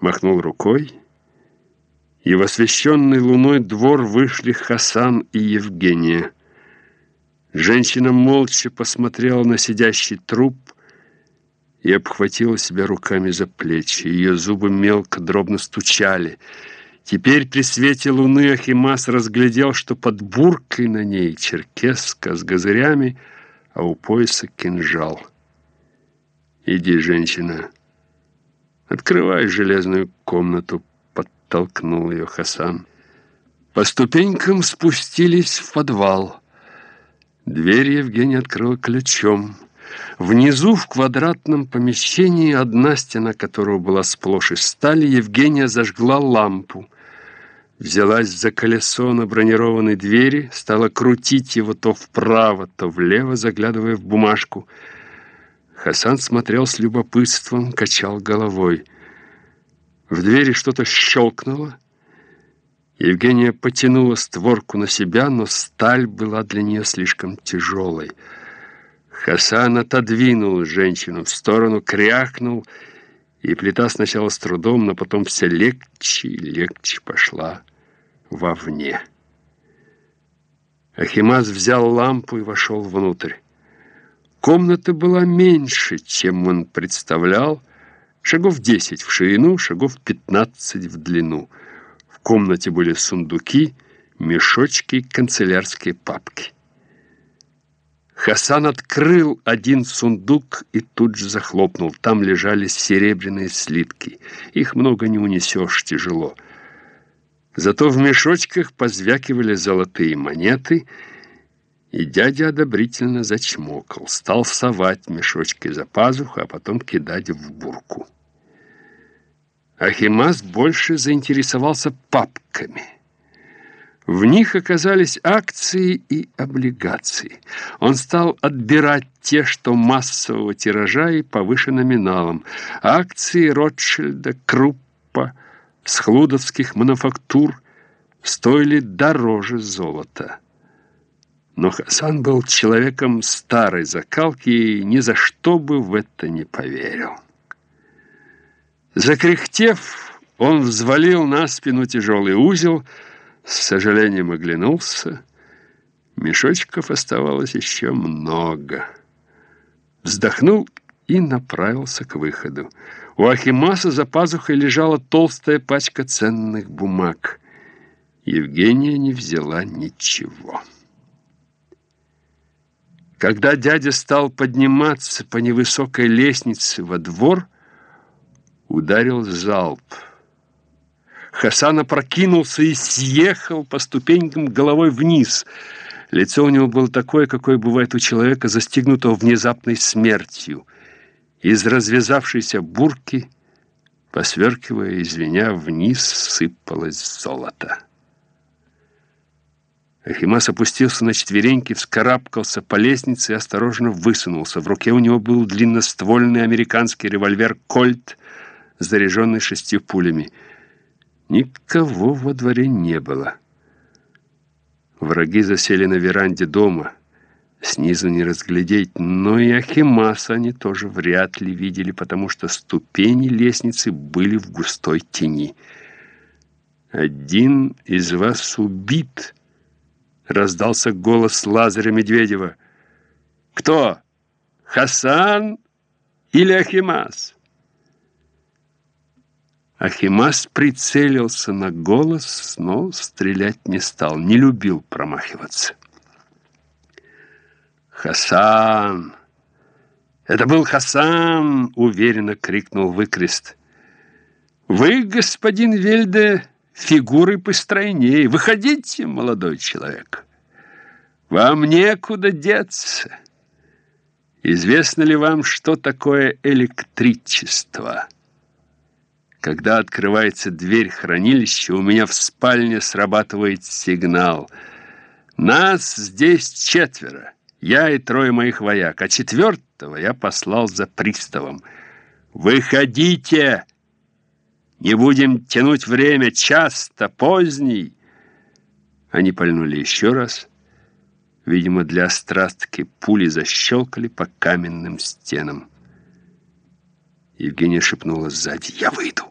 махнул рукой, и в освещенный луной двор вышли Хасан и Евгения. Женщина молча посмотрела на сидящий труп и обхватила себя руками за плечи. Ее зубы мелко, дробно стучали. Теперь при свете луны Ахимас разглядел, что под буркой на ней черкеска с газырями, а у пояса кинжал. «Иди, женщина, открывай железную комнату», — подтолкнул ее Хасан. По ступенькам спустились в подвал. Дверь Евгений открыл ключом. Внизу, в квадратном помещении, одна стена которого была сплошь из стали, Евгения зажгла лампу. Взялась за колесо на бронированной двери, стала крутить его то вправо, то влево, заглядывая в бумажку. Хасан смотрел с любопытством, качал головой. В двери что-то щелкнуло. Евгения потянула створку на себя, но сталь была для нее слишком тяжелой. Хасан отодвинул женщину в сторону, крякнул, и плита сначала с трудом, но потом все легче и легче пошла вовне. Ахимаз взял лампу и вошел внутрь. Комната была меньше, чем он представлял, шагов десять в ширину, шагов пятнадцать в длину — в комнате были сундуки, мешочки, канцелярские папки. Хасан открыл один сундук и тут же захлопнул. Там лежали серебряные слитки. Их много не унесешь, тяжело. Зато в мешочках позвякивали золотые монеты, и дядя одобрительно зачмокал. Стал совать мешочки за пазуху, а потом кидать в бурку. Ахимас больше заинтересовался папками. В них оказались акции и облигации. Он стал отбирать те, что массового тиража и повыше номиналом. Акции Ротшильда, Круппа, схлудовских мануфактур стоили дороже золота. Но Хасан был человеком старой закалки и ни за что бы в это не поверил. Закряхтев, он взвалил на спину тяжелый узел, с сожалением оглянулся. Мешочков оставалось еще много. Вздохнул и направился к выходу. У Ахимаса за пазухой лежала толстая пачка ценных бумаг. Евгения не взяла ничего. Когда дядя стал подниматься по невысокой лестнице во двор, ударил залп. Хасан опрокинулся и съехал по ступенькам головой вниз. Лицо у него было такое, какое бывает у человека, застигнутого внезапной смертью. Из развязавшейся бурки, посверкивая и вниз сыпалось золото. Ахимас опустился на четвереньки, вскарабкался по лестнице и осторожно высунулся. В руке у него был длинноствольный американский револьвер «Кольт», заряженный шестью пулями. Никого во дворе не было. Враги засели на веранде дома. Снизу не разглядеть, но и Ахимаса они тоже вряд ли видели, потому что ступени лестницы были в густой тени. «Один из вас убит», — раздался голос Лазаря Медведева. «Кто? Хасан или Ахимас?» Ахимас прицелился на голос, но стрелять не стал, не любил промахиваться. «Хасан! Это был Хасан!» — уверенно крикнул выкрест. «Вы, господин Вельде, фигуры постройнее. Выходите, молодой человек. Вам некуда деться. Известно ли вам, что такое электричество?» Когда открывается дверь хранилища, у меня в спальне срабатывает сигнал. Нас здесь четверо, я и трое моих вояк, а четвертого я послал за приставом. «Выходите! Не будем тянуть время, часто, поздний!» Они пальнули еще раз. Видимо, для острастки пули защелкали по каменным стенам. Евгения шепнула сзади «Я выйду».